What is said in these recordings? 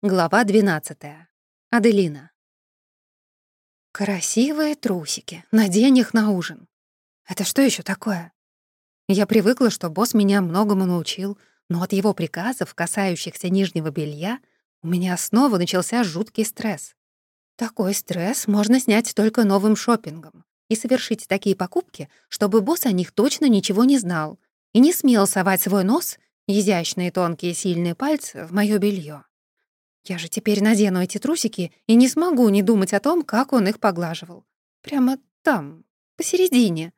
Глава 12. Аделина. Красивые трусики. Надень их на ужин. Это что еще такое? Я привыкла, что босс меня многому научил, но от его приказов, касающихся нижнего белья, у меня снова начался жуткий стресс. Такой стресс можно снять только новым шопингом и совершить такие покупки, чтобы босс о них точно ничего не знал и не смел совать свой нос, изящные тонкие сильные пальцы, в моё белье. Я же теперь надену эти трусики и не смогу не думать о том, как он их поглаживал. Прямо там, посередине.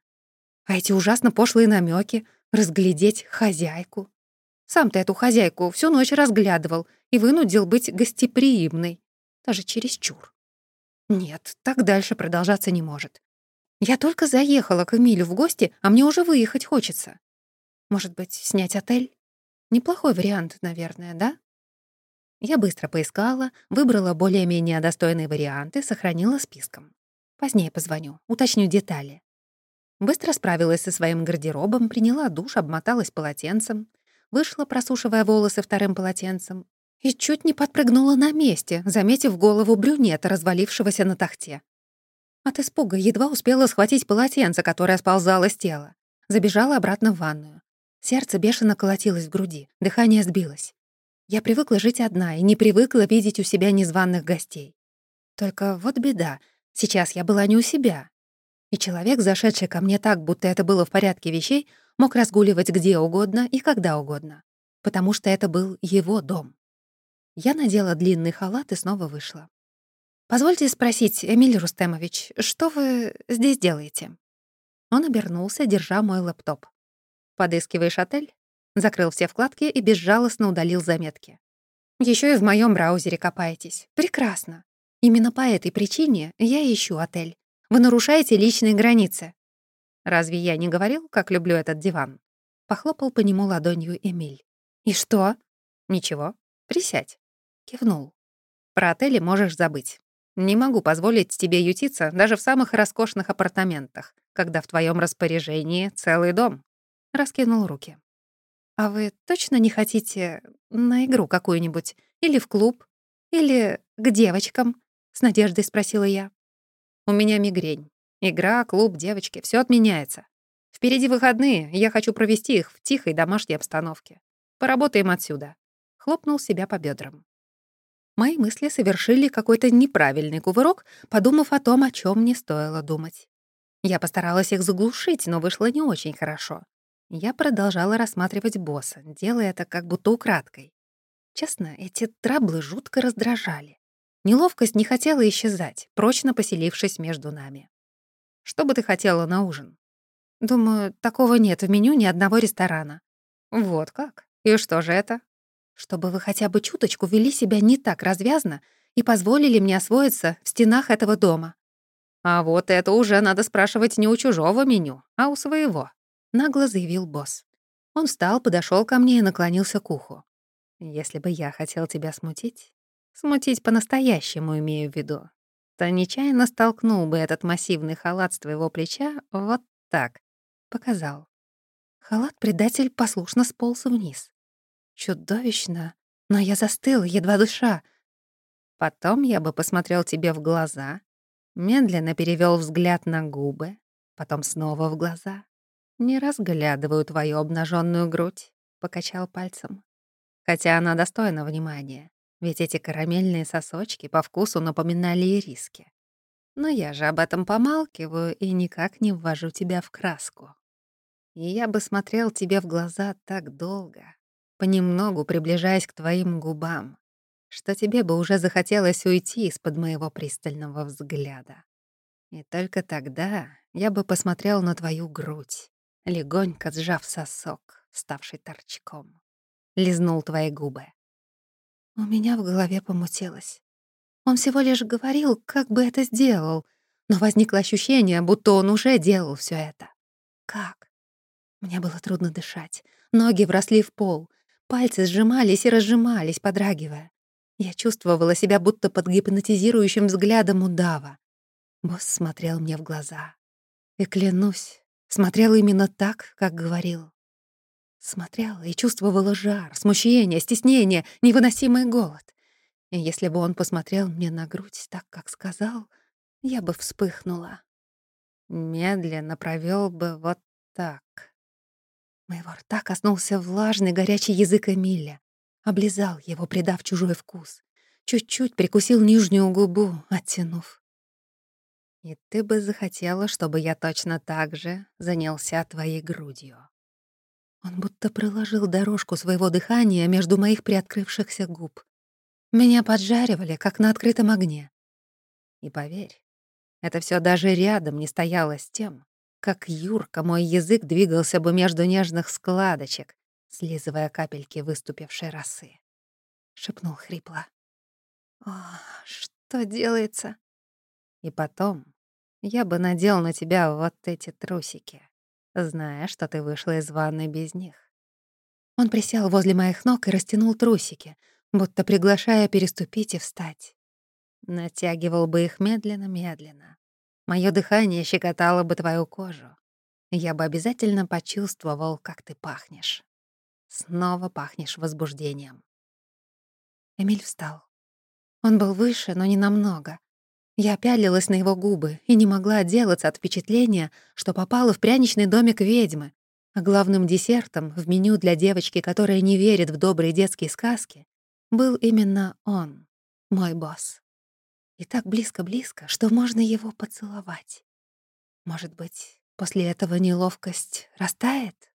А эти ужасно пошлые намеки разглядеть хозяйку. Сам ты эту хозяйку всю ночь разглядывал и вынудил быть гостеприимной. Даже чересчур. Нет, так дальше продолжаться не может. Я только заехала к Эмилю в гости, а мне уже выехать хочется. Может быть, снять отель? Неплохой вариант, наверное, да? Я быстро поискала, выбрала более-менее достойные варианты, сохранила списком. Позднее позвоню, уточню детали. Быстро справилась со своим гардеробом, приняла душ, обмоталась полотенцем, вышла, просушивая волосы вторым полотенцем, и чуть не подпрыгнула на месте, заметив голову брюнета, развалившегося на тахте. От испуга едва успела схватить полотенце, которое сползало с тела. Забежала обратно в ванную. Сердце бешено колотилось в груди, дыхание сбилось. Я привыкла жить одна и не привыкла видеть у себя незваных гостей. Только вот беда, сейчас я была не у себя. И человек, зашедший ко мне так, будто это было в порядке вещей, мог разгуливать где угодно и когда угодно, потому что это был его дом. Я надела длинный халат и снова вышла. «Позвольте спросить, Эмиль Рустемович, что вы здесь делаете?» Он обернулся, держа мой лэптоп. «Подыскиваешь отель?» Закрыл все вкладки и безжалостно удалил заметки. Еще и в моем браузере копаетесь. Прекрасно. Именно по этой причине я ищу отель. Вы нарушаете личные границы. Разве я не говорил, как люблю этот диван? Похлопал по нему ладонью Эмиль. И что? Ничего. Присядь. Кивнул. Про отели можешь забыть. Не могу позволить тебе ютиться даже в самых роскошных апартаментах, когда в твоем распоряжении целый дом. Раскинул руки. «А вы точно не хотите на игру какую-нибудь? Или в клуб? Или к девочкам?» — с надеждой спросила я. «У меня мигрень. Игра, клуб, девочки — все отменяется. Впереди выходные, я хочу провести их в тихой домашней обстановке. Поработаем отсюда». Хлопнул себя по бедрам. Мои мысли совершили какой-то неправильный кувырок, подумав о том, о чем не стоило думать. Я постаралась их заглушить, но вышло не очень хорошо. Я продолжала рассматривать босса, делая это как будто украдкой. Честно, эти траблы жутко раздражали. Неловкость не хотела исчезать, прочно поселившись между нами. «Что бы ты хотела на ужин?» «Думаю, такого нет в меню ни одного ресторана». «Вот как? И что же это?» «Чтобы вы хотя бы чуточку вели себя не так развязно и позволили мне освоиться в стенах этого дома». «А вот это уже надо спрашивать не у чужого меню, а у своего», — нагло заявил босс. Он встал, подошел ко мне и наклонился к уху. «Если бы я хотел тебя смутить, смутить по-настоящему имею в виду, то нечаянно столкнул бы этот массивный халат с твоего плеча вот так», — показал. Халат-предатель послушно сполз вниз. Чудовищно, но я застыл, едва дыша. Потом я бы посмотрел тебе в глаза, медленно перевел взгляд на губы, потом снова в глаза, «Не разглядываю твою обнаженную грудь», — покачал пальцем. «Хотя она достойна внимания, ведь эти карамельные сосочки по вкусу напоминали ириски. Но я же об этом помалкиваю и никак не ввожу тебя в краску. И я бы смотрел тебе в глаза так долго, понемногу приближаясь к твоим губам, что тебе бы уже захотелось уйти из-под моего пристального взгляда. И только тогда я бы посмотрел на твою грудь, легонько сжав сосок, ставший торчком. Лизнул твои губы. У меня в голове помутилось. Он всего лишь говорил, как бы это сделал, но возникло ощущение, будто он уже делал все это. Как? Мне было трудно дышать. Ноги вросли в пол, пальцы сжимались и разжимались, подрагивая. Я чувствовала себя будто под гипнотизирующим взглядом удава. Босс смотрел мне в глаза. И клянусь, Смотрел именно так, как говорил. Смотрела и чувствовала жар, смущение, стеснение, невыносимый голод. И если бы он посмотрел мне на грудь так, как сказал, я бы вспыхнула. Медленно провел бы вот так. Моего рта коснулся влажный горячий язык Эмиля. Облизал его, придав чужой вкус. Чуть-чуть прикусил нижнюю губу, оттянув. И ты бы захотела, чтобы я точно так же занялся твоей грудью. Он будто проложил дорожку своего дыхания между моих приоткрывшихся губ. Меня поджаривали, как на открытом огне. И поверь, это все даже рядом не стояло с тем, как Юрка мой язык двигался бы между нежных складочек, слизывая капельки выступившей росы. Шепнул хрипло. «О, что делается?» И потом я бы надел на тебя вот эти трусики, зная, что ты вышла из ванны без них. Он присел возле моих ног и растянул трусики, будто приглашая переступить и встать. Натягивал бы их медленно-медленно. Моё дыхание щекотало бы твою кожу. Я бы обязательно почувствовал, как ты пахнешь. Снова пахнешь возбуждением. Эмиль встал. Он был выше, но не намного. Я пялилась на его губы и не могла отделаться от впечатления, что попала в пряничный домик ведьмы. А главным десертом в меню для девочки, которая не верит в добрые детские сказки, был именно он, мой босс. И так близко-близко, что можно его поцеловать. Может быть, после этого неловкость растает?